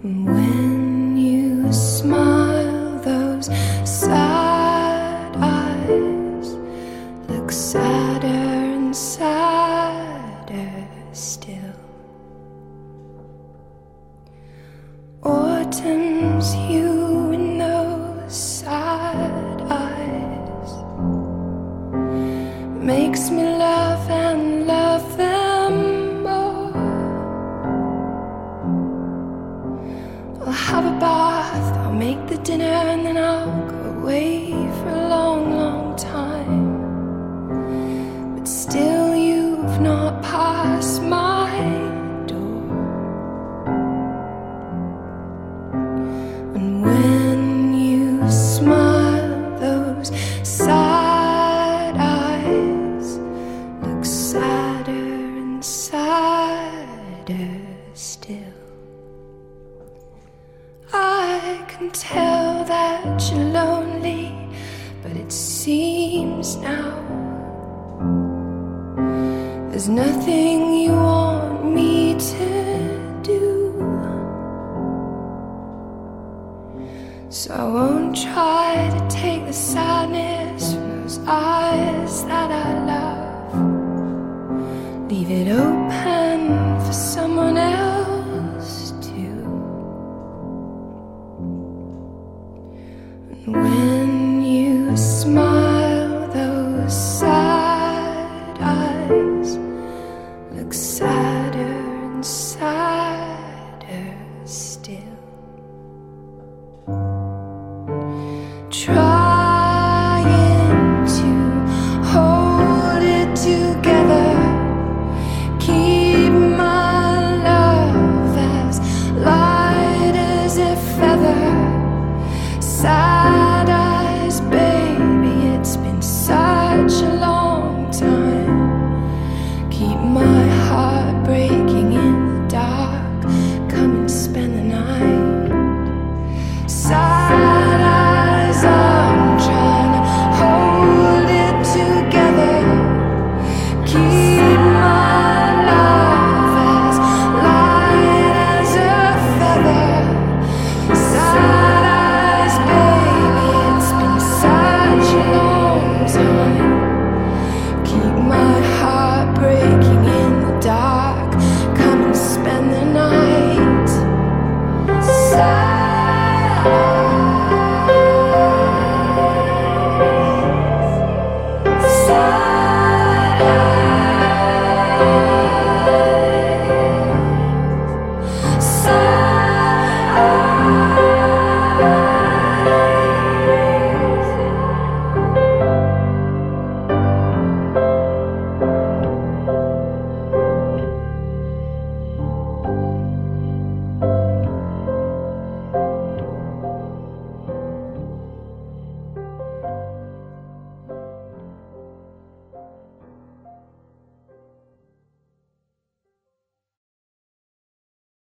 When you smile, those sad eyes look sadder and sadder still. Autumn's hue in those sad eyes makes me love dinner, and then I'll go away for a long, long time. But still, you've not passed my door. And when you smile, those sad eyes look sadder and sadder still. I can tell that you're lonely, but it seems now there's nothing you want me to do. So I won't try to take the sadness from those eyes that I love. Leave it open when you smile,